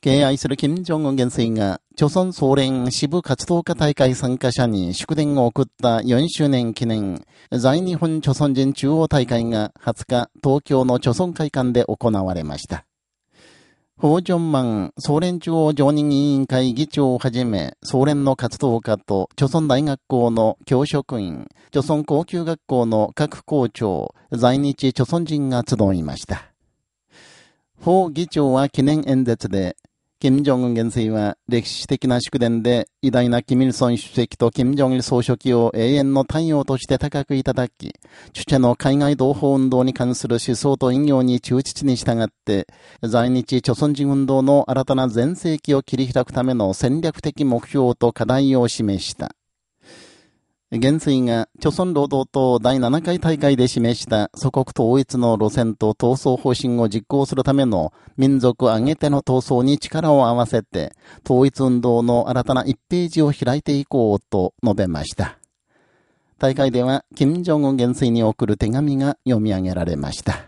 敬愛する金正恩元帥が、朝鮮総連支部活動家大会参加者に祝電を送った4周年記念、在日本朝鮮人中央大会が20日、東京の朝鮮会館で行われました。ホージョンマン総連中央常任委員会議長をはじめ、総連の活動家と、朝鮮大学校の教職員、朝鮮高級学校の各校長、在日朝鮮人が集いました。法議長は記念演説で、金正恩元帥は歴史的な祝電で偉大な金日成主席と金正日総書記を永遠の太陽として高くいただき、主者の海外同胞運動に関する思想と引用に忠実に従って、在日朝鮮人運動の新たな全盛期を切り開くための戦略的目標と課題を示した。元帥が、朝鮮労働党第7回大会で示した祖国統一の路線と闘争方針を実行するための民族挙げての闘争に力を合わせて、統一運動の新たな1ページを開いていこうと述べました。大会では、金正恩元帥に送る手紙が読み上げられました。